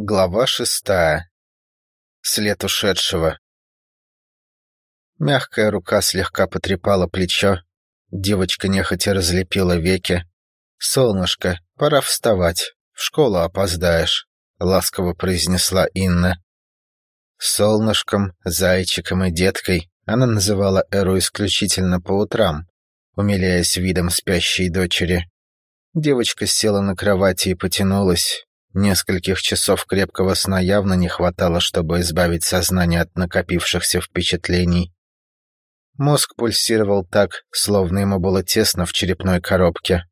Глава шестая. След ушедшего. Мягкая рука слегка потрепала плечо. Девочка нехотя разлепила веки. «Солнышко, пора вставать. В школу опоздаешь», — ласково произнесла Инна. Солнышком, зайчиком и деткой она называла Эру исключительно по утрам, умиляясь видом спящей дочери. Девочка села на кровати и потянулась, Нескольких часов крепкого сна явно не хватало, чтобы избавить сознание от накопившихся впечатлений. Мозг пульсировал так, словно ему было тесно в черепной коробке.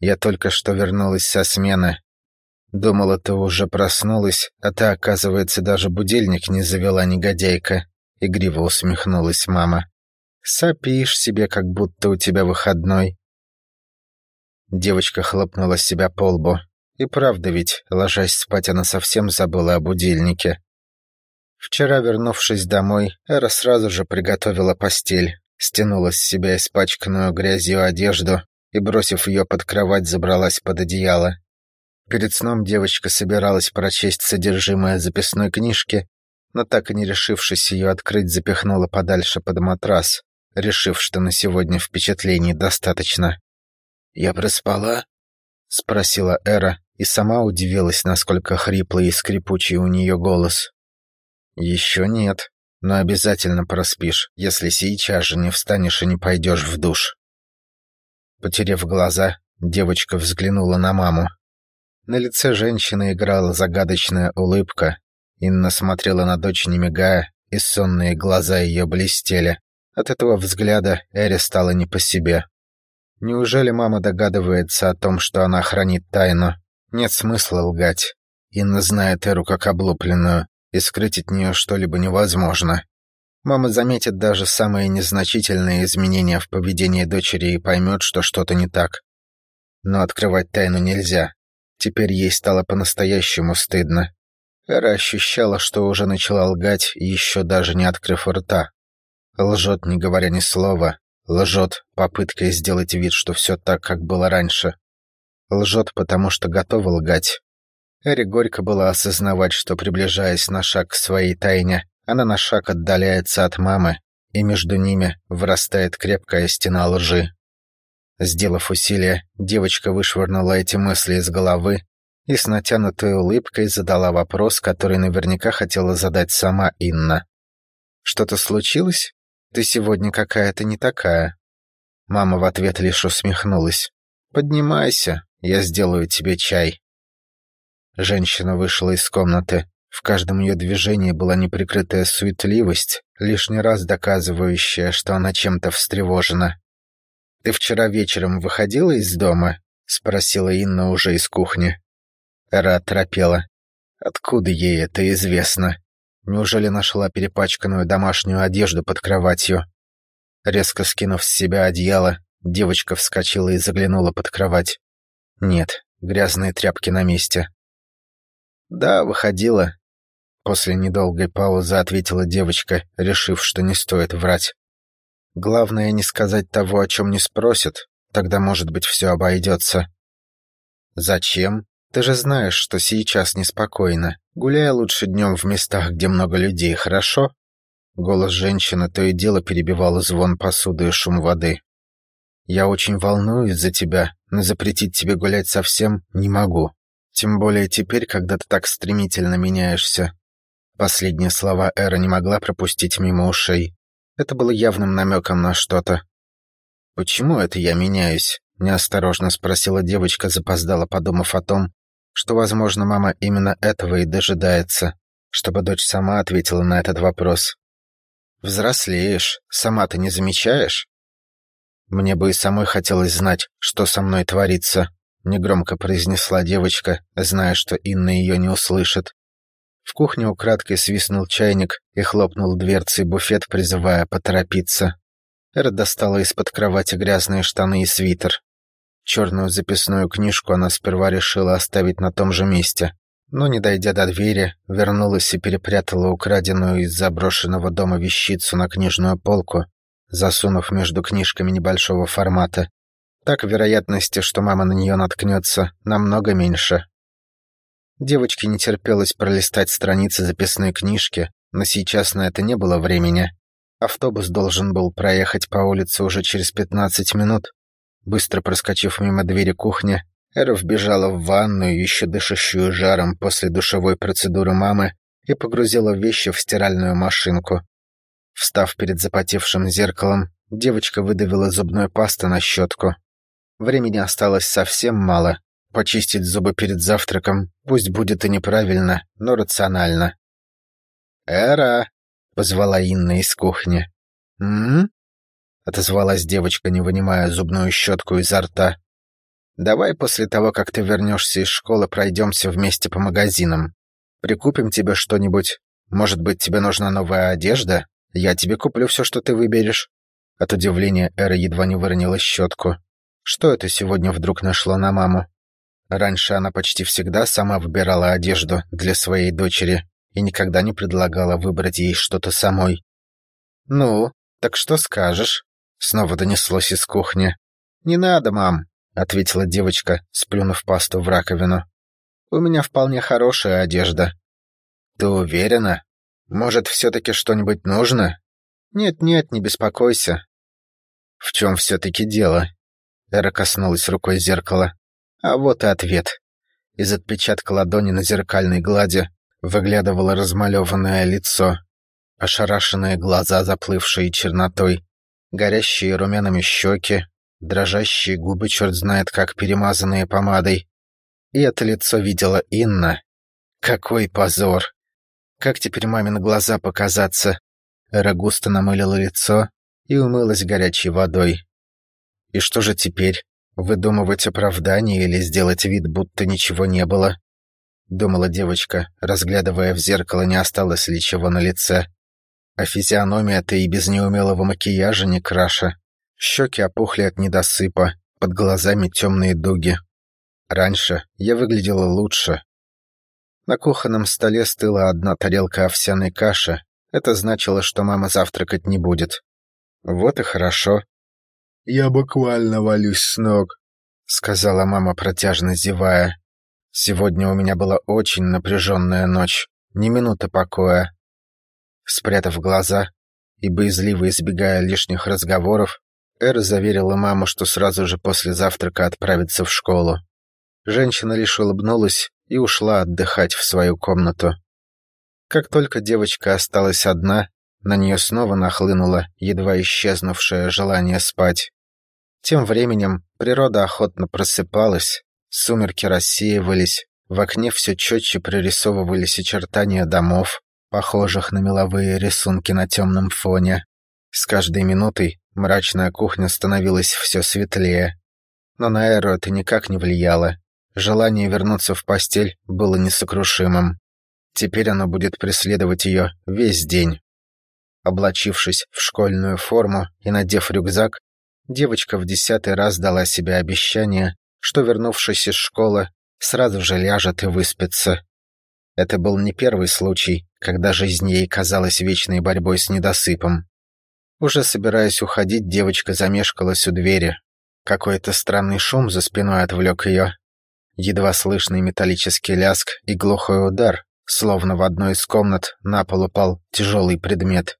Я только что вернулась со смены. Думала, ты уже проснулась, а ты, оказывается, даже будильник не завела негодяйка. Игриво усмехнулась мама. Сопишь себе, как будто у тебя выходной. Девочка хлопнула себя по лбу. И правда ведь, ложась спать, она совсем забыла о будильнике. Вчера, вернувшись домой, Эра сразу же приготовила постель, стянула с себя испачканную грязью одежду и, бросив ее под кровать, забралась под одеяло. Перед сном девочка собиралась прочесть содержимое записной книжки, но так и не решившись ее открыть, запихнула подальше под матрас, решив, что на сегодня впечатлений достаточно. «Я проспала?» — спросила Эра, и сама удивилась, насколько хриплый и скрипучий у нее голос. «Еще нет, но обязательно проспишь, если сейчас же не встанешь и не пойдешь в душ». Потерев глаза, девочка взглянула на маму. На лице женщины играла загадочная улыбка. Инна смотрела на дочь, не мигая, и сонные глаза ее блестели. От этого взгляда Эре стало не по себе. Неужели мама догадывается о том, что она хранит тайну? Нет смысла лгать. Инна знает Эру как облупленную, и скрыть от нее что-либо невозможно. Мама заметит даже самые незначительные изменения в поведении дочери и поймет, что что-то не так. Но открывать тайну нельзя. Теперь ей стало по-настоящему стыдно. Эра ощущала, что уже начала лгать, еще даже не открыв рта. Лжет, не говоря ни слова. Лжет, попыткой сделать вид, что все так, как было раньше. Лжет, потому что готова лгать. Эри горько было осознавать, что, приближаясь на шаг к своей тайне, она на шаг отдаляется от мамы, и между ними вырастает крепкая стена лжи. Сделав усилие, девочка вышвырнула эти мысли из головы и с натянутой улыбкой задала вопрос, который наверняка хотела задать сама Инна. «Что-то случилось? Ты сегодня какая-то не такая». Мама в ответ лишь усмехнулась. «Поднимайся, я сделаю тебе чай». Женщина вышла из комнаты. В каждом ее движении была неприкрытая суетливость, лишний раз доказывающая, что она чем-то встревожена. «Ты вчера вечером выходила из дома?» — спросила Инна уже из кухни. Эра оторопела. Откуда ей это известно? Неужели нашла перепачканную домашнюю одежду под кроватью? Резко скинув с себя одеяло, девочка вскочила и заглянула под кровать. Нет, грязные тряпки на месте. Да, выходила. После недолгой паузы ответила девочка, решив, что не стоит врать. Главное не сказать того, о чем не спросят, тогда, может быть, все обойдется. Зачем? Ты же знаешь, что сейчас неспокойно. Гуляй лучше днем в местах, где много людей, хорошо? Голос женщины то и дело перебивал звон посуды и шум воды. Я очень волнуюсь за тебя, но запретить тебе гулять совсем не могу. Тем более теперь, когда ты так стремительно меняешься. Последние слова Эра не могла пропустить мимо ушей. Это было явным намеком на что-то. «Почему это я меняюсь?» — неосторожно спросила девочка, запоздала, подумав о том, что, возможно, мама именно этого и дожидается, чтобы дочь сама ответила на этот вопрос. «Взрослеешь, сама ты не замечаешь?» «Мне бы и самой хотелось знать, что со мной творится», — негромко произнесла девочка, зная, что Инна ее не услышит. В кухне украдкой свистнул чайник и хлопнул дверцей буфет, призывая поторопиться. Эра достала из-под кровати грязные штаны и свитер. Черную записную книжку она сперва решила оставить на том же месте, но, не дойдя до двери, вернулась и перепрятала украденную из заброшенного дома вещицу на книжную полку, засунув между книжками небольшого формата. Так вероятности, что мама на нее наткнется, намного меньше. Девочке не терпелось пролистать страницы записной книжки, но сейчас на это не было времени. Автобус должен был проехать по улице уже через 15 минут. Быстро проскочив мимо двери кухни, Эра вбежала в ванную, еще дышащую жаром после душевой процедуры мамы, и погрузила вещи в стиральную машинку. Встав перед запотевшим зеркалом, девочка выдавила зубной пасты на щетку. Времени осталось совсем мало. Почистить зубы перед завтраком, пусть будет и неправильно, но рационально. «Эра!» — позвала Инна из кухни. «М?», отозвалась девочка, не вынимая зубную щетку изо рта. «Давай после того, как ты вернешься из школы, пройдемся вместе по магазинам. Прикупим тебе что-нибудь. Может быть, тебе нужна новая одежда? Я тебе куплю все, что ты выберешь». От удивления Эра едва не выронила щетку. Что это сегодня вдруг нашло на маму? Раньше она почти всегда сама выбирала одежду для своей дочери, и никогда не предлагала выбрать ей что-то самой. «Ну, так что скажешь?» — снова донеслось из кухни. «Не надо, мам», — ответила девочка, сплюнув пасту в раковину. «У меня вполне хорошая одежда». «Ты уверена? Может, все-таки что-нибудь нужно?» «Нет-нет, не беспокойся». «В чем все-таки дело?» Эра коснулась рукой зеркала. А вот и ответ. Из отпечатка ладони на зеркальной глади выглядывало размалеванное лицо, ошарашенные глаза, заплывшие чернотой, горящие румяными щеки, дрожащие губы, черт знает как перемазанные помадой. И это лицо видела Инна. Какой позор! Как теперь мамин глаза показаться? Эра густо намылила лицо и умылась горячей водой. И что же теперь? Выдумывать оправдание или сделать вид, будто ничего не было? думала девочка, разглядывая в зеркало, не осталось ли чего на лице. А физиономия-то и без неумелого макияжа не краша. Щеки опухли от недосыпа, под глазами темные дуги. Раньше я выглядела лучше. На кухонном столе стыла одна тарелка овсяной каши. Это значило, что мама завтракать не будет. Вот и хорошо. «Я буквально валюсь с ног», — сказала мама, протяжно зевая. Сегодня у меня была очень напряженная ночь, ни минуты покоя. Спрятав глаза и боязливо избегая лишних разговоров, Эра заверила маму, что сразу же после завтрака отправится в школу. Женщина лишь улыбнулась и ушла отдыхать в свою комнату. Как только девочка осталась одна, на нее снова нахлынуло едва исчезнувшее желание спать. Тем временем природа охотно просыпалась, Сумерки рассеивались, в окне все четче прорисовывались очертания домов, похожих на меловые рисунки на темном фоне. С каждой минутой мрачная кухня становилась все светлее. Но на Эру это никак не влияло. Желание вернуться в постель было несокрушимым. Теперь оно будет преследовать ее весь день. Облачившись в школьную форму и надев рюкзак, девочка в десятый раз дала себе обещание что, вернувшись из школы, сразу же ляжет и выспится. Это был не первый случай, когда жизнь ей казалась вечной борьбой с недосыпом. Уже собираясь уходить, девочка замешкалась у двери. Какой-то странный шум за спиной отвлек ее. Едва слышный металлический ляск и глухой удар, словно в одной из комнат на пол упал тяжелый предмет.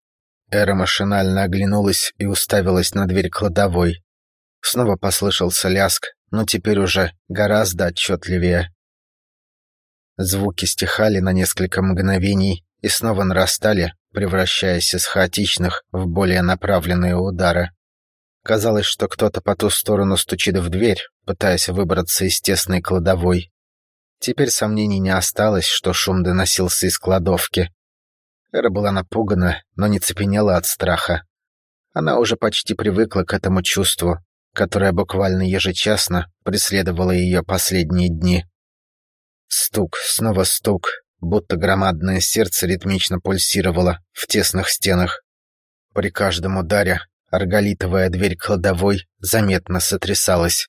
Эра машинально оглянулась и уставилась на дверь кладовой. Снова послышался ляск, но теперь уже гораздо отчетливее. Звуки стихали на несколько мгновений и снова нарастали, превращаясь из хаотичных в более направленные удары. Казалось, что кто-то по ту сторону стучит в дверь, пытаясь выбраться из тесной кладовой. Теперь сомнений не осталось, что шум доносился из кладовки. Эра была напугана, но не цепенела от страха. Она уже почти привыкла к этому чувству, которая буквально ежечасно преследовала ее последние дни. Стук, снова стук, будто громадное сердце ритмично пульсировало в тесных стенах. При каждом ударе арголитовая дверь кладовой заметно сотрясалась.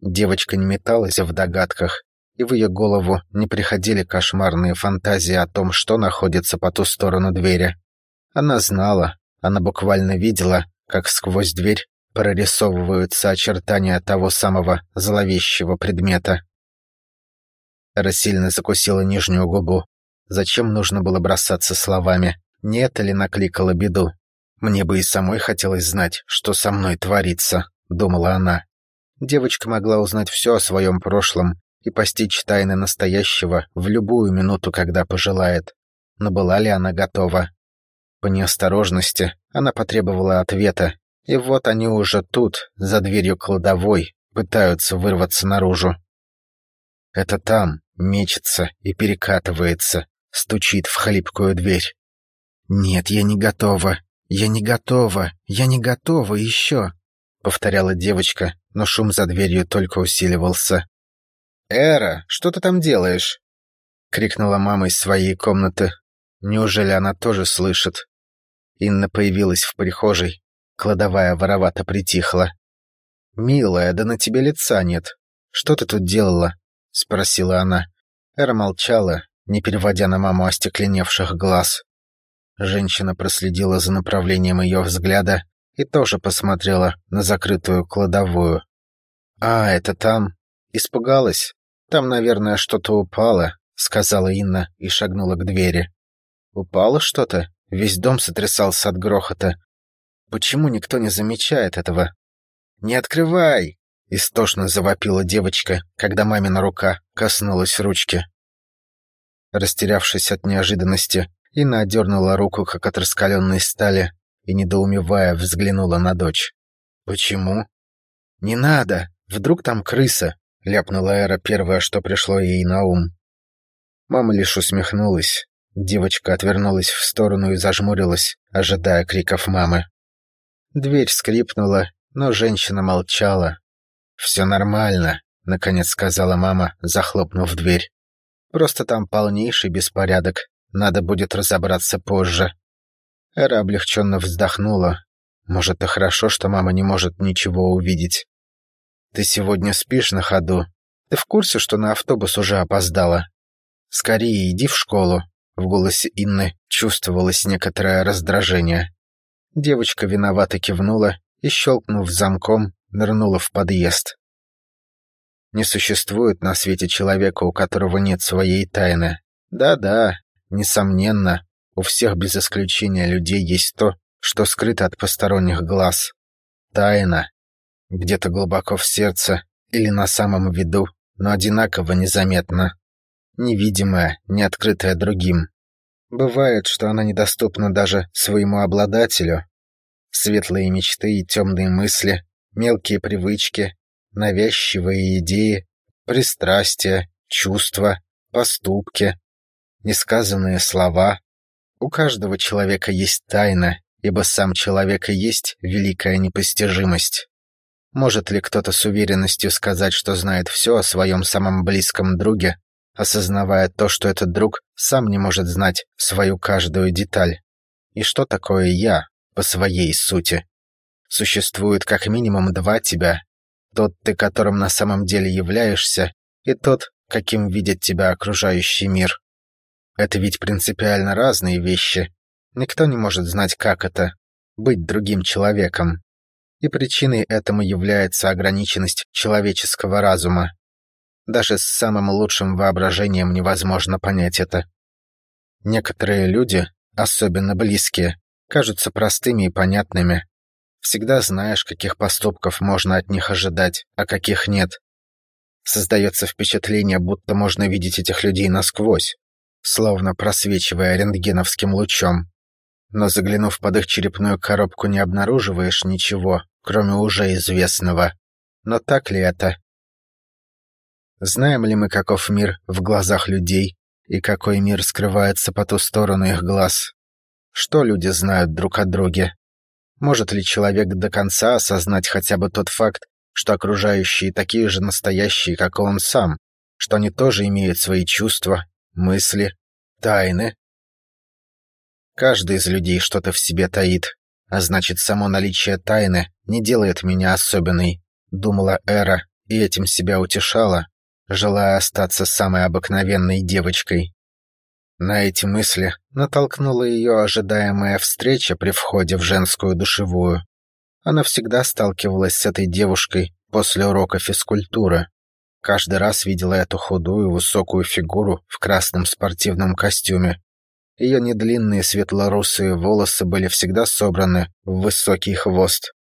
Девочка не металась в догадках, и в ее голову не приходили кошмарные фантазии о том, что находится по ту сторону двери. Она знала, она буквально видела, как сквозь дверь прорисовываются очертания того самого зловещего предмета. Эра сильно закусила нижнюю губу. Зачем нужно было бросаться словами? Не это ли накликало беду? Мне бы и самой хотелось знать, что со мной творится, думала она. Девочка могла узнать все о своем прошлом и постичь тайны настоящего в любую минуту, когда пожелает. Но была ли она готова? По неосторожности она потребовала ответа, и вот они уже тут, за дверью кладовой, пытаются вырваться наружу. Это там, мечется и перекатывается, стучит в хлипкую дверь. «Нет, я не готова, я не готова, я не готова еще», — повторяла девочка, но шум за дверью только усиливался. «Эра, что ты там делаешь?» — крикнула мама из своей комнаты. Неужели она тоже слышит? Инна появилась в прихожей. Кладовая воровато притихла. «Милая, да на тебе лица нет. Что ты тут делала?» — спросила она. Эра молчала, не переводя на маму остекленевших глаз. Женщина проследила за направлением ее взгляда и тоже посмотрела на закрытую кладовую. «А, это там. Испугалась? Там, наверное, что-то упало», — сказала Инна и шагнула к двери. «Упало что-то?» Весь дом сотрясался от грохота. Почему никто не замечает этого? «Не открывай!» — истошно завопила девочка, когда мамина рука коснулась ручки. Растерявшись от неожиданности, Инна отдернула руку, как от раскаленной стали, и, недоумевая, взглянула на дочь. «Почему?» «Не надо! Вдруг там крыса!» — ляпнула Эра первое, что пришло ей на ум. Мама лишь усмехнулась. Девочка отвернулась в сторону и зажмурилась, ожидая криков мамы. Дверь скрипнула, но женщина молчала. «Все нормально», — наконец сказала мама, захлопнув дверь. «Просто там полнейший беспорядок. Надо будет разобраться позже». Эра облегченно вздохнула. «Может, и хорошо, что мама не может ничего увидеть. Ты сегодня спишь на ходу? Ты в курсе, что на автобус уже опоздала? Скорее иди в школу». В голосе Инны чувствовалось некоторое раздражение. Девочка виновато кивнула и, щелкнув замком, нырнула в подъезд. Не существует на свете человека, у которого нет своей тайны. Да-да, несомненно, у всех без исключения людей есть то, что скрыто от посторонних глаз. Тайна. Где-то глубоко в сердце или на самом виду, но одинаково незаметно. Невидимая, не открытая другим. Бывает, что она недоступна даже своему обладателю. Светлые мечты и темные мысли, мелкие привычки, навязчивые идеи, пристрастия, чувства, поступки, несказанные слова. У каждого человека есть тайна, ибо сам человек и есть великая непостижимость. Может ли кто-то с уверенностью сказать, что знает все о своем самом близком друге, осознавая то, что этот друг сам не может знать свою каждую деталь. И что такое «я» по своей сути? Существует как минимум два тебя. Тот ты, которым на самом деле являешься, и тот, каким видит тебя окружающий мир. Это ведь принципиально разные вещи. Никто не может знать, как это — быть другим человеком. И причиной этому является ограниченность человеческого разума. Даже с самым лучшим воображением невозможно понять это. Некоторые люди, особенно близкие, кажутся простыми и понятными. Всегда знаешь, каких поступков можно от них ожидать, а каких нет. Создается впечатление, будто можно видеть этих людей насквозь, словно просвечивая рентгеновским лучом. Но заглянув под их черепную коробку, не обнаруживаешь ничего, кроме уже известного. Но так ли это? Знаем ли мы, каков мир в глазах людей, и какой мир скрывается по ту сторону их глаз? Что люди знают друг о друге? Может ли человек до конца осознать хотя бы тот факт, что окружающие такие же настоящие, как и он сам, что они тоже имеют свои чувства, мысли, тайны? Каждый из людей что-то в себе таит, а значит, само наличие тайны не делает меня особенной, думала Эра и этим себя утешала, желая остаться самой обыкновенной девочкой. На эти мысли натолкнула ее ожидаемая встреча при входе в женскую душевую. Она всегда сталкивалась с этой девушкой после урока физкультуры. Каждый раз видела эту худую, высокую фигуру в красном спортивном костюме. Ее недлинные светлорусые волосы были всегда собраны в высокий хвост.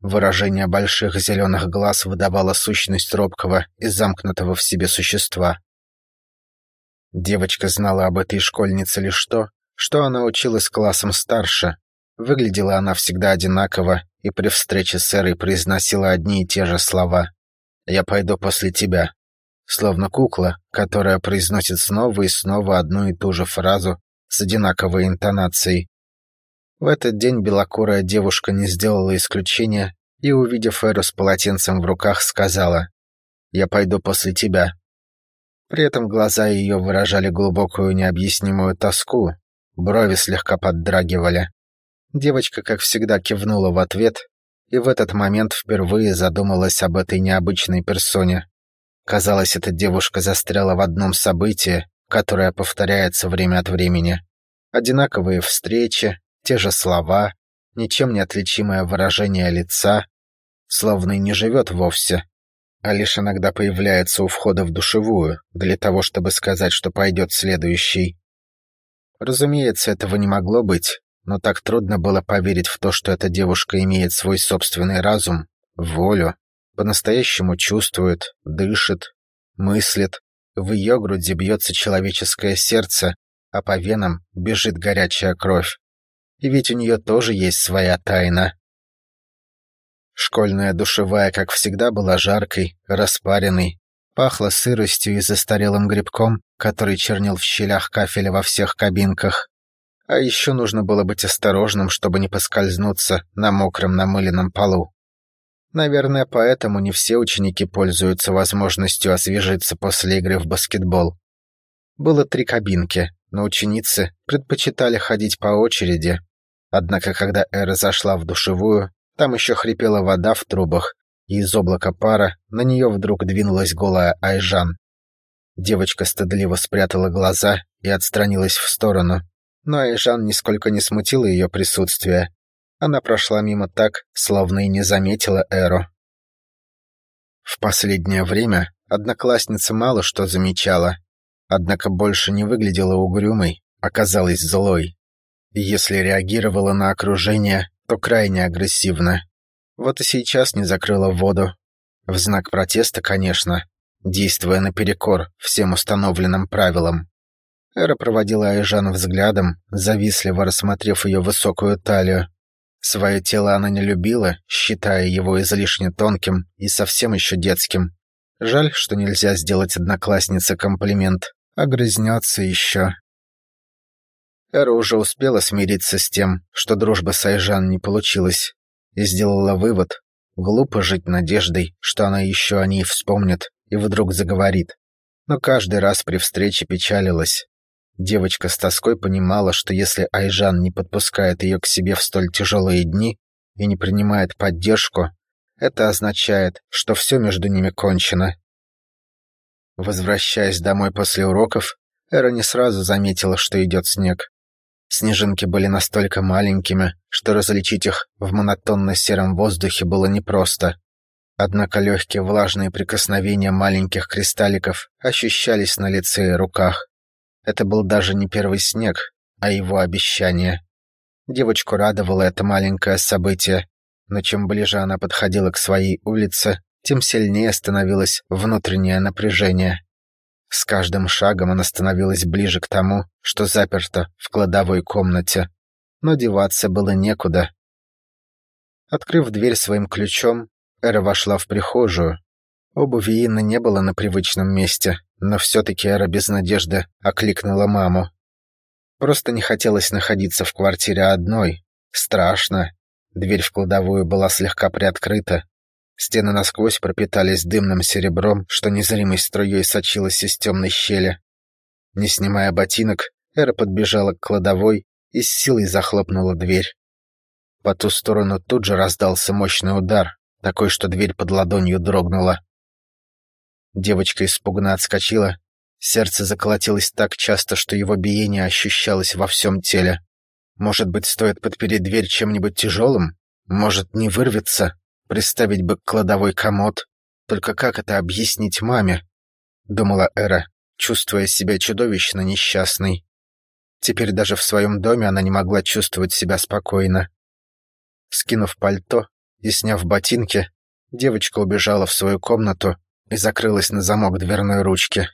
Выражение больших зеленых глаз выдавало сущность робкого и замкнутого в себе существа. Девочка знала об этой школьнице лишь то, что она училась классом старше. Выглядела она всегда одинаково и при встрече с Эрой произносила одни и те же слова. «Я пойду после тебя». Словно кукла, которая произносит снова и снова одну и ту же фразу с одинаковой интонацией. В этот день белокурая девушка не сделала исключения и, увидев Эру с полотенцем в руках, сказала «Я пойду после тебя». При этом глаза ее выражали глубокую необъяснимую тоску, брови слегка поддрагивали. Девочка, как всегда, кивнула в ответ и в этот момент впервые задумалась об этой необычной персоне. Казалось, эта девушка застряла в одном событии, которое повторяется время от времени. Одинаковые встречи, те же слова, ничем не отличимое выражение лица, словно и не живет вовсе, а лишь иногда появляется у входа в душевую, для того, чтобы сказать, что пойдет следующий. Разумеется, этого не могло быть, но так трудно было поверить в то, что эта девушка имеет свой собственный разум, волю, по-настоящему чувствует, дышит, мыслит. В ее груди бьется человеческое сердце, а по венам бежит горячая кровь. И ведь у нее тоже есть своя тайна. Школьная душевая, как всегда, была жаркой, распаренной, пахла сыростью и застарелым грибком, который чернил в щелях кафеля во всех кабинках. А еще нужно было быть осторожным, чтобы не поскользнуться на мокром намыленном полу. Наверное, поэтому не все ученики пользуются возможностью освежиться после игры в баскетбол. Было три кабинки, но ученицы предпочитали ходить по очереди. Однако, когда Эра зашла в душевую, там еще хрипела вода в трубах, и из облака пара на нее вдруг двинулась голая Айжан. Девочка стыдливо спрятала глаза и отстранилась в сторону, но Айжан нисколько не смутила ее присутствие. Она прошла мимо так, словно и не заметила Эру. В последнее время одноклассница мало что замечала, однако больше не выглядела угрюмой, оказалась злой. Если реагировала на окружение, то крайне агрессивно. Вот и сейчас не закрыла воду. В знак протеста, конечно, действуя наперекор всем установленным правилам. Эра проводила Айжан взглядом, завистливо рассмотрев ее высокую талию. Свое тело она не любила, считая его излишне тонким и совсем еще детским. Жаль, что нельзя сделать однокласснице комплимент. Огрызнется еще. Эра уже успела смириться с тем, что дружба с Айжан не получилась, и сделала вывод, глупо жить надеждой, что она еще о ней вспомнит и вдруг заговорит. Но каждый раз при встрече печалилась. Девочка с тоской понимала, что если Айжан не подпускает ее к себе в столь тяжелые дни и не принимает поддержку, это означает, что все между ними кончено. Возвращаясь домой после уроков, Эра не сразу заметила, что идет снег. Снежинки были настолько маленькими, что различить их в монотонно-сером воздухе было непросто. Однако легкие влажные прикосновения маленьких кристалликов ощущались на лице и руках. Это был даже не первый снег, а его обещание. Девочку радовало это маленькое событие, но чем ближе она подходила к своей улице, тем сильнее становилось внутреннее напряжение. С каждым шагом она становилась ближе к тому, что заперто в кладовой комнате. Но деваться было некуда. Открыв дверь своим ключом, Эра вошла в прихожую. Обуви Инны не было на привычном месте, но все-таки Эра без надежды окликнула маму. Просто не хотелось находиться в квартире одной. Страшно. Дверь в кладовую была слегка приоткрыта, Стены насквозь пропитались дымным серебром, что незримой струей сочилось из темной щели. Не снимая ботинок, Эра подбежала к кладовой и с силой захлопнула дверь. По ту сторону тут же раздался мощный удар, такой, что дверь под ладонью дрогнула. Девочка испуганно отскочила. Сердце заколотилось так часто, что его биение ощущалось во всем теле. Может быть, стоит подпереть дверь чем-нибудь тяжелым? Может, не вырвется? Приставить бы кладовой комод. Только как это объяснить маме? Думала Эра, чувствуя себя чудовищно несчастной. Теперь даже в своем доме она не могла чувствовать себя спокойно. Скинув пальто и сняв ботинки, девочка убежала в свою комнату и закрылась на замок дверной ручки.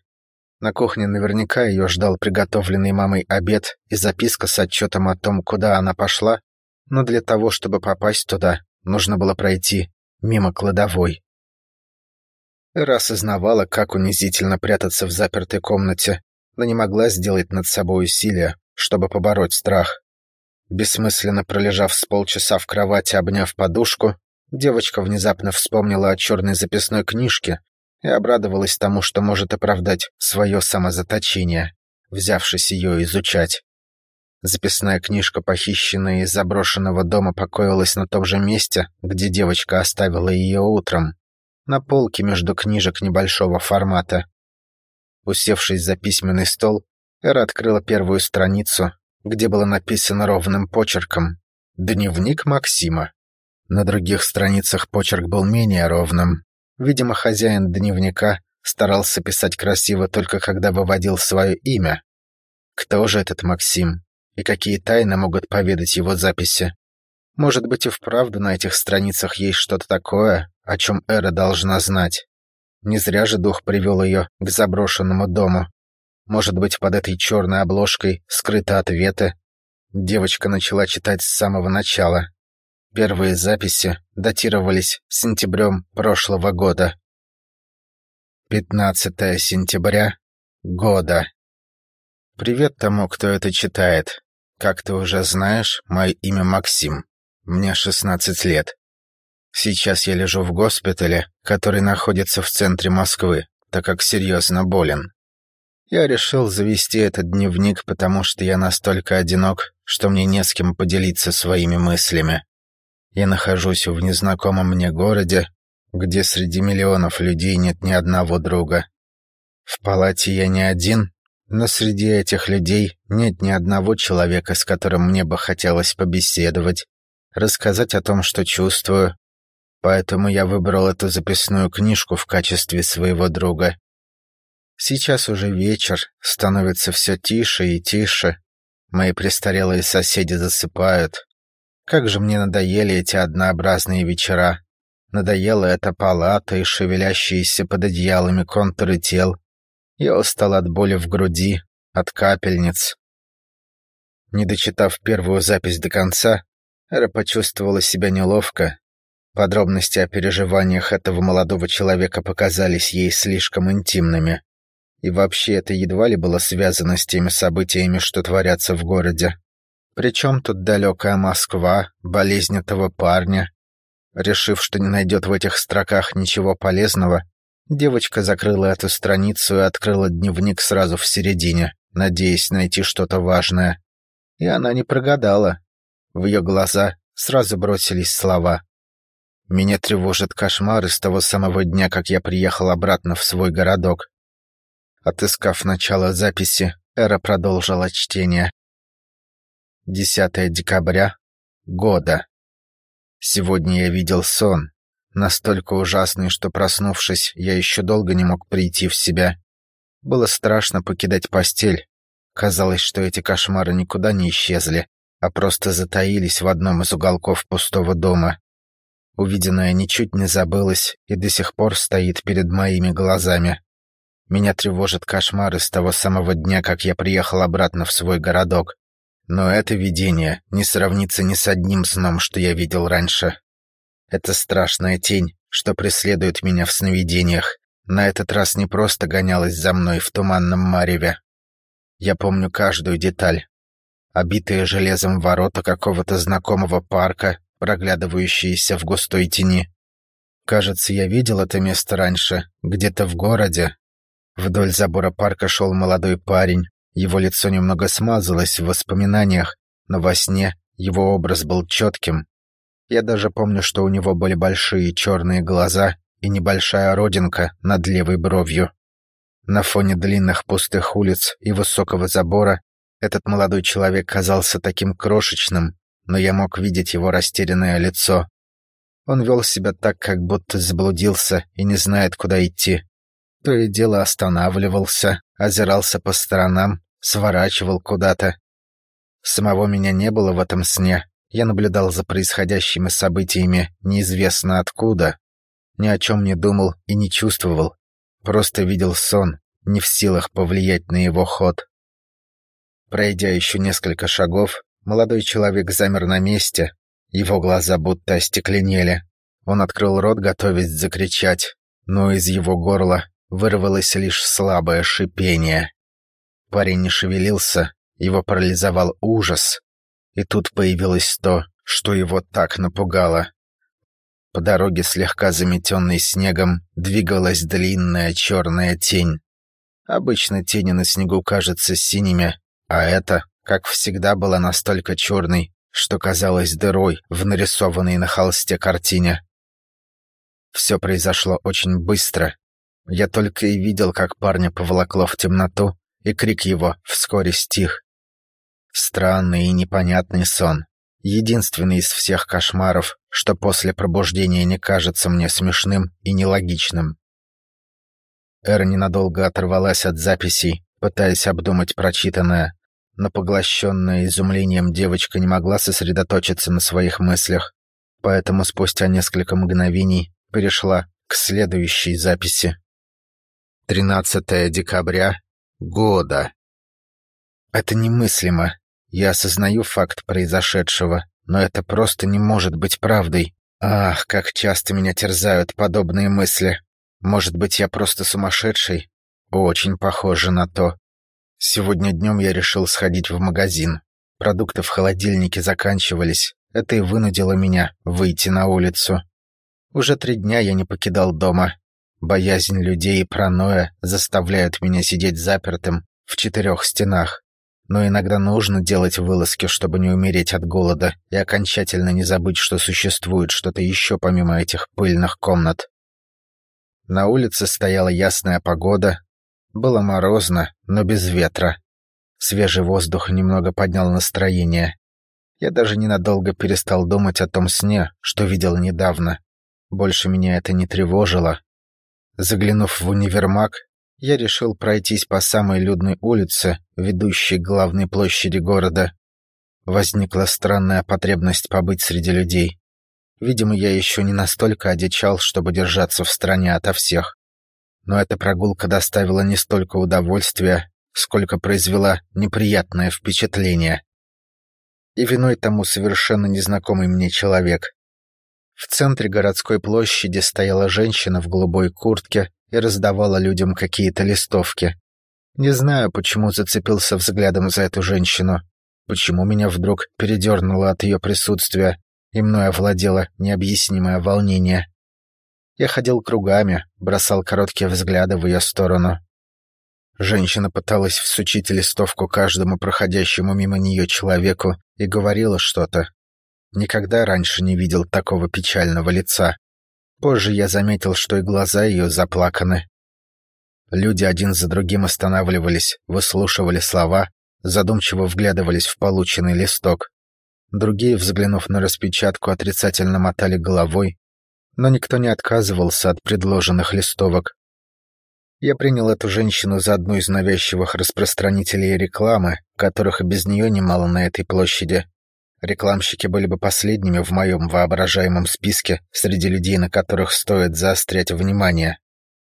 На кухне наверняка ее ждал приготовленный мамой обед и записка с отчетом о том, куда она пошла, но для того, чтобы попасть туда, нужно было пройти мимо кладовой. Эра осознавала, как унизительно прятаться в запертой комнате, но не могла сделать над собой усилия, чтобы побороть страх. Бессмысленно пролежав с полчаса в кровати, обняв подушку, девочка внезапно вспомнила о черной записной книжке и обрадовалась тому, что может оправдать свое самозаточение, взявшись ее изучать. Записная книжка, похищенная из заброшенного дома, покоилась на том же месте, где девочка оставила ее утром, на полке между книжек небольшого формата. Усевшись за письменный стол, Эра открыла первую страницу, где было написано ровным почерком «Дневник Максима». На других страницах почерк был менее ровным. Видимо, хозяин дневника старался писать красиво только когда выводил свое имя. Кто же этот Максим? И какие тайны могут поведать его записи? Может быть, и вправду на этих страницах есть что-то такое, о чем Эра должна знать. Не зря же дух привел ее к заброшенному дому. Может быть, под этой черной обложкой скрыты ответы. Девочка начала читать с самого начала. Первые записи датировались сентябрем прошлого года. 15 сентября года. Привет тому, кто это читает. Как ты уже знаешь, мое имя Максим. Мне 16 лет. Сейчас я лежу в госпитале, который находится в центре Москвы, так как серьезно болен. Я решил завести этот дневник, потому что я настолько одинок, что мне не с кем поделиться своими мыслями. Я нахожусь в незнакомом мне городе, где среди миллионов людей нет ни одного друга. В палате я не один, но среди этих людей нет ни одного человека, с которым мне бы хотелось побеседовать, рассказать о том, что чувствую. Поэтому я выбрал эту записную книжку в качестве своего друга. Сейчас уже вечер, становится все тише и тише. Мои престарелые соседи засыпают. Как же мне надоели эти однообразные вечера. Надоела эта палата и шевелящиеся под одеялами контуры тел. Я устал от боли в груди, от капельниц. Не дочитав первую запись до конца, Эра почувствовала себя неловко. Подробности о переживаниях этого молодого человека показались ей слишком интимными. И вообще это едва ли было связано с теми событиями, что творятся в городе. Причем тут далекая Москва, болезнь этого парня? Решив, что не найдет в этих строках ничего полезного, девочка закрыла эту страницу и открыла дневник сразу в середине, надеясь найти что-то важное. И она не прогадала. В ее глаза сразу бросились слова. «Меня тревожит кошмар с того самого дня, как я приехал обратно в свой городок. Отыскав начало записи, Эра продолжила чтение. 10 декабря года. Сегодня я видел сон, настолько ужасный, что, проснувшись, я еще долго не мог прийти в себя. Было страшно покидать постель. Казалось, что эти кошмары никуда не исчезли, а просто затаились в одном из уголков пустого дома. Увиденное ничуть не забылось и до сих пор стоит перед моими глазами. Меня тревожат кошмары с того самого дня, как я приехал обратно в свой городок. Но это видение не сравнится ни с одним сном, что я видел раньше. Это страшная тень, что преследует меня в сновидениях, на этот раз не просто гонялась за мной в туманном мареве. Я помню каждую деталь. Обитые железом ворота какого-то знакомого парка, проглядывающиеся в густой тени. Кажется, я видел это место раньше, где-то в городе, Вдоль забора парка шел молодой парень. Его лицо немного смазалось в воспоминаниях, но во сне его образ был четким. Я даже помню, что у него были большие черные глаза и небольшая родинка над левой бровью. На фоне длинных пустых улиц и высокого забора этот молодой человек казался таким крошечным, но я мог видеть его растерянное лицо. Он вел себя так, как будто заблудился и не знает, куда идти. То и дело останавливался, озирался по сторонам, сворачивал куда-то. Самого меня не было в этом сне. Я наблюдал за происходящими событиями неизвестно откуда. Ни о чем не думал и не чувствовал. Просто видел сон, не в силах повлиять на его ход. Пройдя еще несколько шагов, молодой человек замер на месте. Его глаза будто остекленели. Он открыл рот, готовясь закричать, но из его горла вырвалось лишь слабое шипение. Парень не шевелился, его парализовал ужас. И тут появилось то, что его так напугало. По дороге, слегка заметенной снегом, двигалась длинная черная тень. Обычно тени на снегу кажутся синими, а эта, как всегда, была настолько черной, что казалась дырой в нарисованной на холсте картине. Все произошло очень быстро. Я только и видел, как парня поволокло в темноту, и крик его вскоре стих. Странный и непонятный сон. Единственный из всех кошмаров, что после пробуждения не кажется мне смешным и нелогичным. Эра ненадолго оторвалась от записей, пытаясь обдумать прочитанное, но поглощенная изумлением девочка не могла сосредоточиться на своих мыслях, поэтому спустя несколько мгновений перешла к следующей записи. 13 декабря года. Это немыслимо. Я осознаю факт произошедшего, но это просто не может быть правдой. Ах, как часто меня терзают подобные мысли. Может быть, я просто сумасшедший? Очень похоже на то. Сегодня днем я решил сходить в магазин. Продукты в холодильнике заканчивались. Это и вынудило меня выйти на улицу. Уже три дня я не покидал дома. Боязнь людей и паранойя заставляют меня сидеть запертым в четырех стенах. Но иногда нужно делать вылазки, чтобы не умереть от голода и окончательно не забыть, что существует что-то еще помимо этих пыльных комнат. На улице стояла ясная погода. Было морозно, но без ветра. Свежий воздух немного поднял настроение. Я даже ненадолго перестал думать о том сне, что видел недавно. Больше меня это не тревожило. Заглянув в универмаг, я решил пройтись по самой людной улице, ведущей к главной площади города. Возникла странная потребность побыть среди людей. Видимо, я еще не настолько одичал, чтобы держаться в стороне ото всех. Но эта прогулка доставила не столько удовольствия, сколько произвела неприятное впечатление. И виной тому совершенно незнакомый мне человек. В центре городской площади стояла женщина в голубой куртке и раздавала людям какие-то листовки. Не знаю, почему зацепился взглядом за эту женщину, почему меня вдруг передернуло от ее присутствия, и мной овладело необъяснимое волнение. Я ходил кругами, бросал короткие взгляды в ее сторону. Женщина пыталась всучить листовку каждому проходящему мимо нее человеку и говорила что-то. Никогда раньше не видел такого печального лица. Позже я заметил, что и глаза ее заплаканы. Люди один за другим останавливались, выслушивали слова, задумчиво вглядывались в полученный листок. Другие, взглянув на распечатку, отрицательно мотали головой, но никто не отказывался от предложенных листовок. Я принял эту женщину за одну из навязчивых распространителей рекламы, которых и без нее немало на этой площади. Рекламщики были бы последними в моем воображаемом списке среди людей, на которых стоит заострять внимание.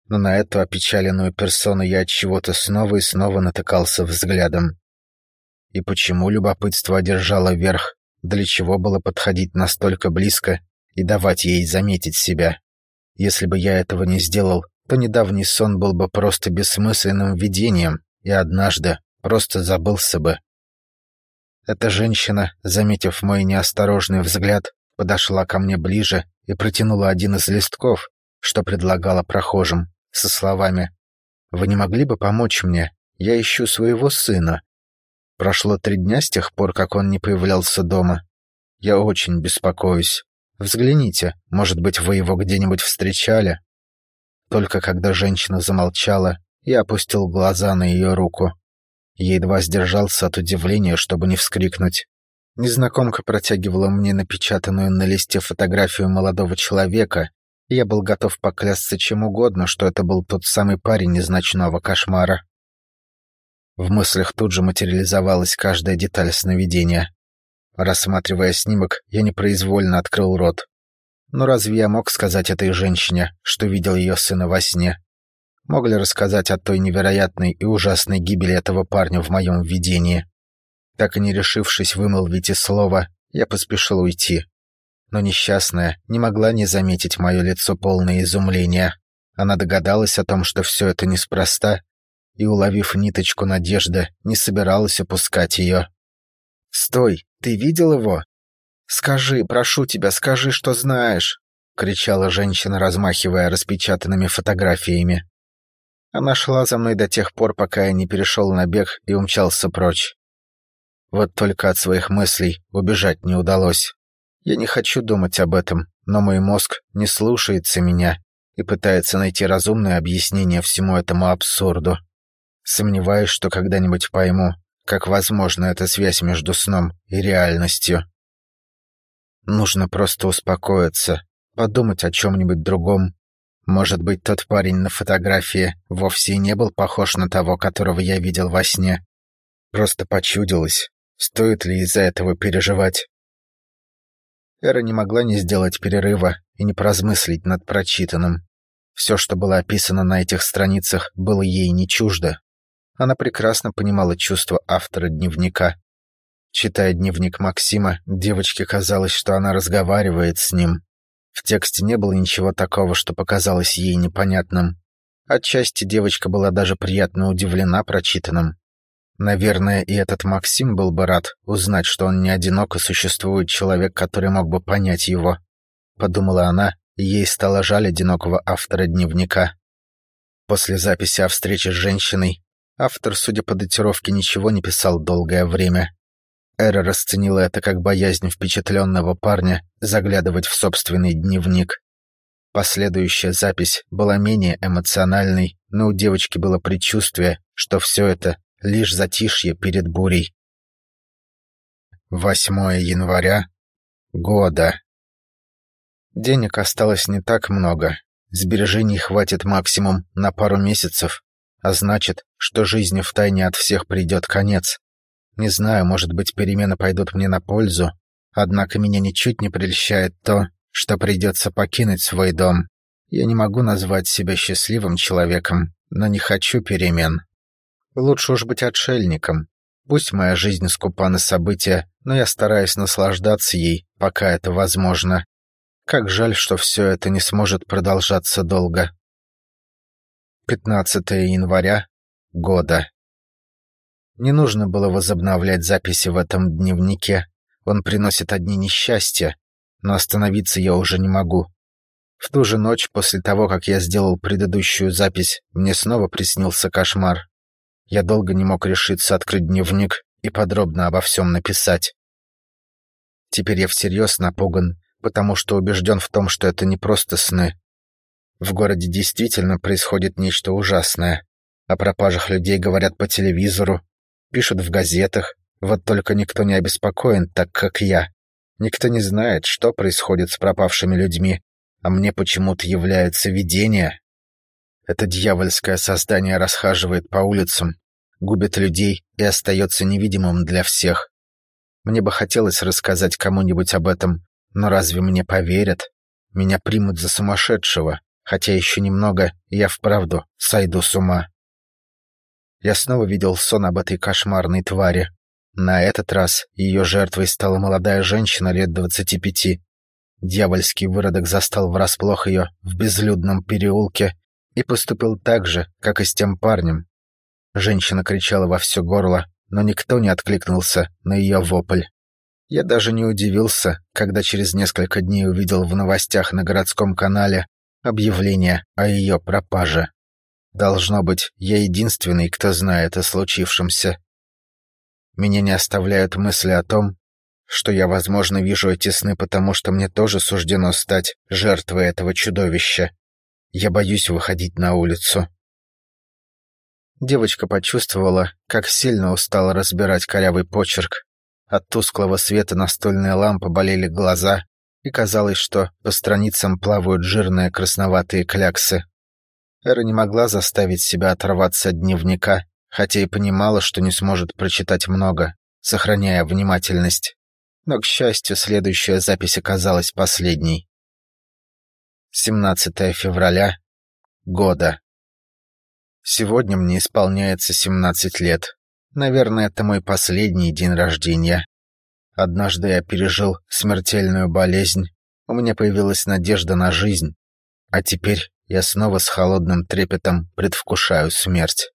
Но на эту опечаленную персону я от чего-то снова и снова натыкался взглядом. И почему любопытство одержало верх? Для чего было подходить настолько близко и давать ей заметить себя? Если бы я этого не сделал, то недавний сон был бы просто бессмысленным видением, и однажды просто забылся бы. Эта женщина, заметив мой неосторожный взгляд, подошла ко мне ближе и протянула один из листков, что предлагала прохожим, со словами «Вы не могли бы помочь мне? Я ищу своего сына. Прошло три дня с тех пор, как он не появлялся дома. Я очень беспокоюсь. Взгляните, может быть, вы его где-нибудь встречали?» Только когда женщина замолчала, я опустил глаза на ее руку. Я едва сдержался от удивления, чтобы не вскрикнуть. Незнакомка протягивала мне напечатанную на листе фотографию молодого человека, я был готов поклясться чем угодно, что это был тот самый парень из ночного кошмара. В мыслях тут же материализовалась каждая деталь сновидения. Рассматривая снимок, я непроизвольно открыл рот. Но разве я мог сказать этой женщине, что видел ее сына во сне? Мог ли рассказать о той невероятной и ужасной гибели этого парня в моем видении? Так и не решившись вымолвить и слова, я поспешил уйти. Но несчастная не могла не заметить мое лицо полное изумления. Она догадалась о том, что все это неспроста, и, уловив ниточку надежды, не собиралась опускать ее. «Стой! Ты видел его? Скажи, прошу тебя, скажи, что знаешь!» — кричала женщина, размахивая распечатанными фотографиями. Она шла за мной до тех пор, пока я не перешел на бег и умчался прочь. Вот только от своих мыслей убежать не удалось. Я не хочу думать об этом, но мой мозг не слушается меня и пытается найти разумное объяснение всему этому абсурду. Сомневаюсь, что когда-нибудь пойму, как возможна эта связь между сном и реальностью. Нужно просто успокоиться, подумать о чем-нибудь другом. Может быть, тот парень на фотографии вовсе и не был похож на того, которого я видел во сне. Просто почудилось. Стоит ли из-за этого переживать? Эра не могла не сделать перерыва и не поразмыслить над прочитанным. Все, что было описано на этих страницах, было ей не чуждо. Она прекрасно понимала чувства автора дневника. Читая дневник Максима, девочке казалось, что она разговаривает с ним. В тексте не было ничего такого, что показалось ей непонятным. Отчасти девочка была даже приятно удивлена прочитанным. Наверное, и этот Максим был бы рад узнать, что он не одинок и существует человек, который мог бы понять его. Подумала она, и ей стало жаль одинокого автора дневника. После записи о встрече с женщиной автор, судя по датировке, ничего не писал долгое время. Эра расценила это как боязнь впечатленного парня заглядывать в собственный дневник. Последующая запись была менее эмоциональной, но у девочки было предчувствие, что все это лишь затишье перед бурей. 8 января года. Денег осталось не так много. Сбережений хватит максимум на пару месяцев, а значит, что жизни тайне от всех придет конец. Не знаю, может быть, перемены пойдут мне на пользу, однако меня ничуть не прельщает то, что придется покинуть свой дом. Я не могу назвать себя счастливым человеком, но не хочу перемен. Лучше уж быть отшельником. Пусть моя жизнь скупа на события, но я стараюсь наслаждаться ей, пока это возможно. Как жаль, что все это не сможет продолжаться долго. 15 января года. Не нужно было возобновлять записи в этом дневнике. Он приносит одни несчастья, но остановиться я уже не могу. В ту же ночь после того, как я сделал предыдущую запись, мне снова приснился кошмар. Я долго не мог решиться открыть дневник и подробно обо всем написать. Теперь я всерьез напуган, потому что убежден в том, что это не просто сны. В городе действительно происходит нечто ужасное. О пропажах людей говорят по телевизору, пишут в газетах, вот только никто не обеспокоен так, как я. Никто не знает, что происходит с пропавшими людьми, а мне почему-то являются видения. Это дьявольское создание расхаживает по улицам, губит людей и остается невидимым для всех. Мне бы хотелось рассказать кому-нибудь об этом, но разве мне поверят? Меня примут за сумасшедшего, хотя еще немного, я вправду сойду с ума. Я снова видел сон об этой кошмарной твари. На этот раз ее жертвой стала молодая женщина лет двадцати пяти. Дьявольский выродок застал врасплох ее в безлюдном переулке и поступил так же, как и с тем парнем. Женщина кричала во все горло, но никто не откликнулся на ее вопль. Я даже не удивился, когда через несколько дней увидел в новостях на городском канале объявление о ее пропаже. Должно быть, я единственный, кто знает о случившемся. Меня не оставляют мысли о том, что я, возможно, вижу эти сны, потому что мне тоже суждено стать жертвой этого чудовища. Я боюсь выходить на улицу. Девочка почувствовала, как сильно устала разбирать корявый почерк. От тусклого света настольной лампы болели глаза, и казалось, что по страницам плавают жирные красноватые кляксы. Эра не могла заставить себя оторваться от дневника, хотя и понимала, что не сможет прочитать много, сохраняя внимательность. Но, к счастью, следующая запись оказалась последней. 17 февраля года. Сегодня мне исполняется 17 лет. Наверное, это мой последний день рождения. Однажды я пережил смертельную болезнь, у меня появилась надежда на жизнь, а теперь я снова с холодным трепетом предвкушаю смерть.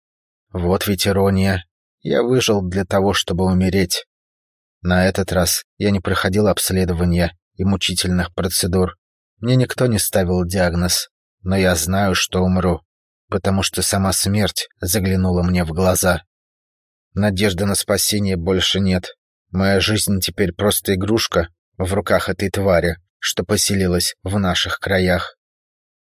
Вот ведь ирония. Я выжил для того, чтобы умереть. На этот раз я не проходил обследования и мучительных процедур. Мне никто не ставил диагноз, но я знаю, что умру, потому что сама смерть заглянула мне в глаза. Надежды на спасение больше нет. Моя жизнь теперь просто игрушка в руках этой твари, что поселилась в наших краях.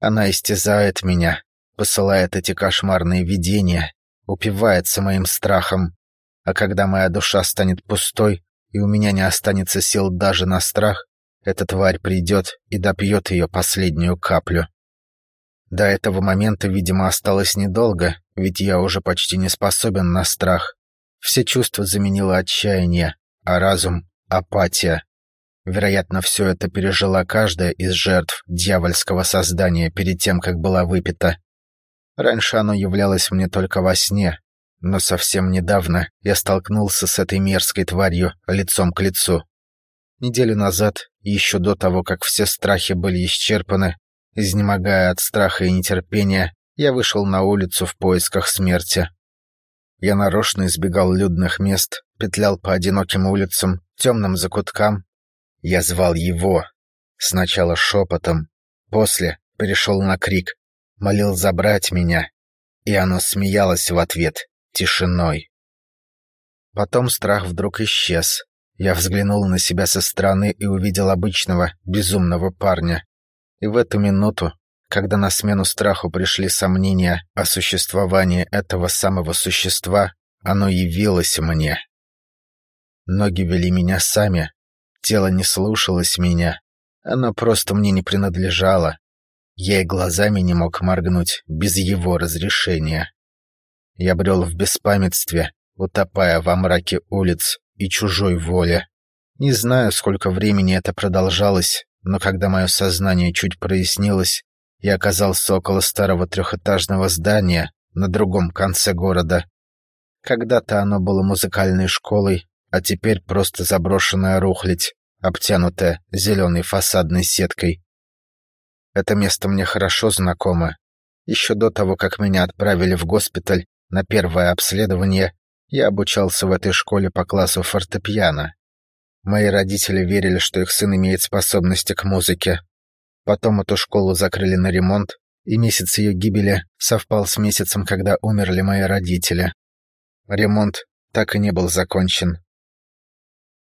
Она истязает меня, посылает эти кошмарные видения, упивается моим страхом. А когда моя душа станет пустой, и у меня не останется сил даже на страх, эта тварь придет и допьет ее последнюю каплю. До этого момента, видимо, осталось недолго, ведь я уже почти не способен на страх. Все чувства заменило отчаяние, а разум — апатия. Вероятно, все это пережила каждая из жертв дьявольского создания перед тем, как была выпита. Раньше оно являлось мне только во сне, но совсем недавно я столкнулся с этой мерзкой тварью лицом к лицу. Неделю назад, еще до того, как все страхи были исчерпаны, изнемогая от страха и нетерпения, я вышел на улицу в поисках смерти. Я нарочно избегал людных мест, петлял по одиноким улицам, темным закуткам. Я звал его. Сначала шепотом, после перешел на крик, молил забрать меня, и оно смеялось в ответ тишиной. Потом страх вдруг исчез. Я взглянул на себя со стороны и увидел обычного, безумного парня. И в эту минуту когда на смену страху пришли сомнения о существовании этого самого существа, оно явилось мне. Ноги вели меня сами, тело не слушалось меня, оно просто мне не принадлежало. Я и глазами не мог моргнуть без его разрешения. Я брел в беспамятстве, утопая во мраке улиц и чужой воле. Не знаю, сколько времени это продолжалось, но когда мое сознание чуть прояснилось, я оказался около старого трехэтажного здания на другом конце города. Когда-то оно было музыкальной школой, а теперь просто заброшенная рухлядь, обтянутая зеленой фасадной сеткой. Это место мне хорошо знакомо. Еще до того, как меня отправили в госпиталь на первое обследование, я обучался в этой школе по классу фортепиано. Мои родители верили, что их сын имеет способности к музыке, Потом эту школу закрыли на ремонт, и месяц ее гибели совпал с месяцем, когда умерли мои родители. Ремонт так и не был закончен.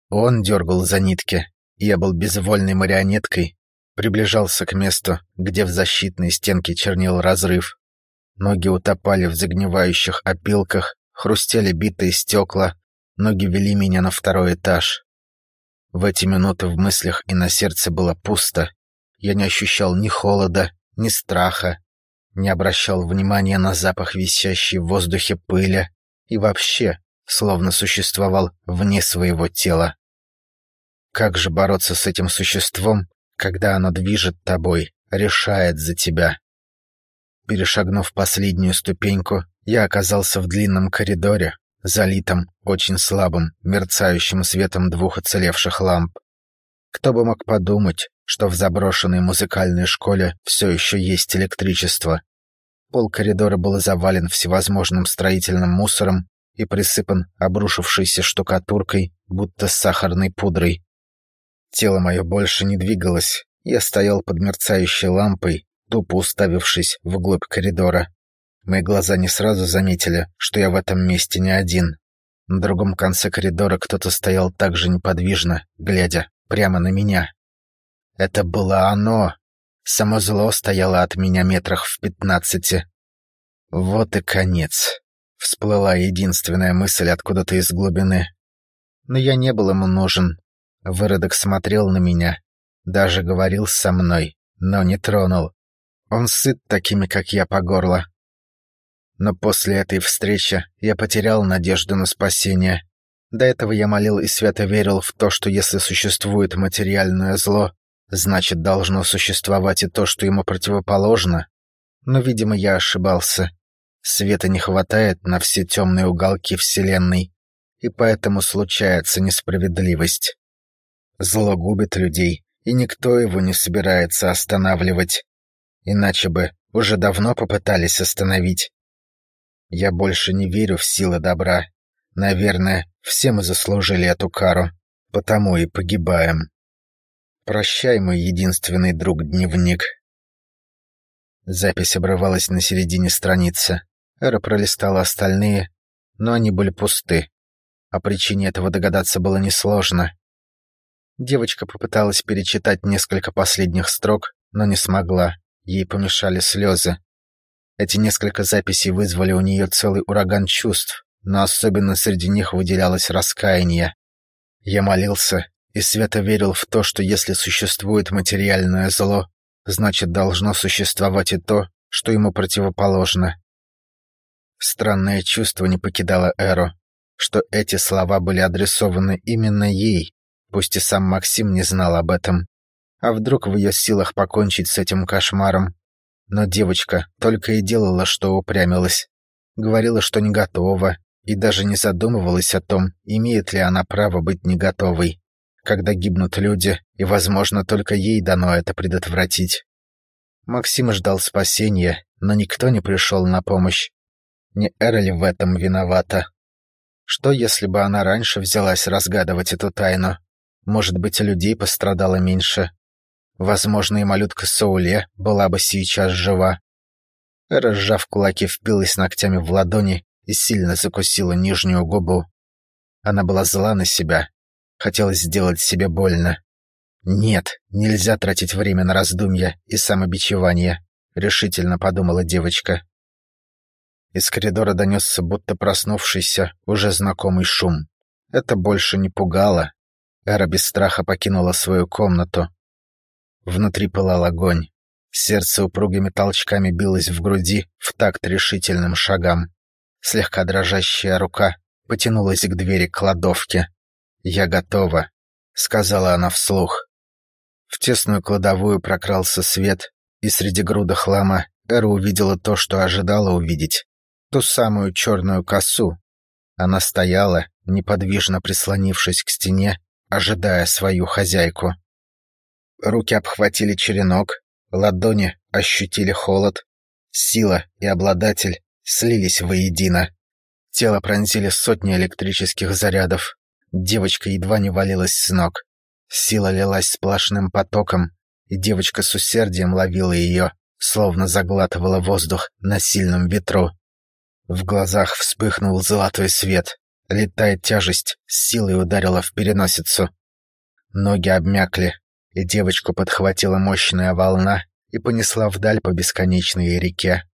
Он дергал за нитки, я был безвольной марионеткой, приближался к месту, где в защитной стенке чернил разрыв. Ноги утопали в загнивающих опилках, хрустели битые стекла, ноги вели меня на второй этаж. В эти минуты в мыслях и на сердце было пусто, я не ощущал ни холода, ни страха, не обращал внимания на запах висящей в воздухе пыли и вообще словно существовал вне своего тела. Как же бороться с этим существом, когда оно движет тобой, решает за тебя? Перешагнув последнюю ступеньку, я оказался в длинном коридоре, залитом очень слабым, мерцающим светом двух оцелевших ламп. Кто бы мог подумать, что в заброшенной музыкальной школе все еще есть электричество. Пол коридора был завален всевозможным строительным мусором и присыпан обрушившейся штукатуркой, будто сахарной пудрой. Тело мое больше не двигалось. Я стоял под мерцающей лампой, тупо уставившись вглубь коридора. Мои глаза не сразу заметили, что я в этом месте не один. На другом конце коридора кто-то стоял так же неподвижно, глядя прямо на меня. Это было оно. Само зло стояло от меня метрах в пятнадцати. Вот и конец. Всплыла единственная мысль откуда-то из глубины. Но я не был ему нужен. Выродок смотрел на меня, даже говорил со мной, но не тронул. Он сыт такими, как я, по горло. Но после этой встречи я потерял надежду на спасение. До этого я молил и свято верил в то, что если существует материальное зло, значит, должно существовать и то, что ему противоположно. Но, видимо, я ошибался. Света не хватает на все темные уголки Вселенной, и поэтому случается несправедливость. Зло губит людей, и никто его не собирается останавливать. Иначе бы уже давно попытались остановить. Я больше не верю в силы добра. Наверное, все мы заслужили эту кару, потому и погибаем. Прощай, мой единственный друг-дневник. Запись обрывалась на середине страницы. Эра пролистала остальные, но они были пусты. О причине этого догадаться было несложно. Девочка попыталась перечитать несколько последних строк, но не смогла. Ей помешали слезы. Эти несколько записей вызвали у нее целый ураган чувств, но особенно среди них выделялось раскаяние. Я молился и свято верил в то, что если существует материальное зло, значит, должно существовать и то, что ему противоположно. Странное чувство не покидало Эру, что эти слова были адресованы именно ей, пусть и сам Максим не знал об этом. А вдруг в ее силах покончить с этим кошмаром? Но девочка только и делала, что упрямилась. Говорила, что не готова, и даже не задумывалась о том, имеет ли она право быть не готовой, когда гибнут люди, и, возможно, только ей дано это предотвратить. Максим ждал спасения, но никто не пришел на помощь. Не Эрли в этом виновата. Что, если бы она раньше взялась разгадывать эту тайну? Может быть, людей пострадало меньше. Возможно, и малютка Соуле была бы сейчас жива. Разжав кулаки, впилась ногтями в ладони и сильно закусила нижнюю губу. Она была зла на себя. Хотелось сделать себе больно. «Нет, нельзя тратить время на раздумья и самобичевание», — решительно подумала девочка. Из коридора донесся будто проснувшийся, уже знакомый шум. Это больше не пугало. Эра без страха покинула свою комнату. Внутри пылал огонь. Сердце упругими толчками билось в груди в такт решительным шагам. Слегка дрожащая рука потянулась к двери кладовки. «Я готова», — сказала она вслух. В тесную кладовую прокрался свет, и среди груда хлама Эра увидела то, что ожидала увидеть. Ту самую черную косу. Она стояла, неподвижно прислонившись к стене, ожидая свою хозяйку. Руки обхватили черенок, ладони ощутили холод. Сила и обладатель слились воедино. Тело пронзили сотни электрических зарядов. Девочка едва не валилась с ног. Сила лилась сплошным потоком, и девочка с усердием ловила ее, словно заглатывала воздух на сильном ветру. В глазах вспыхнул золотой свет. Летая тяжесть с силой ударила в переносицу. Ноги обмякли, и девочку подхватила мощная волна и понесла вдаль по бесконечной реке.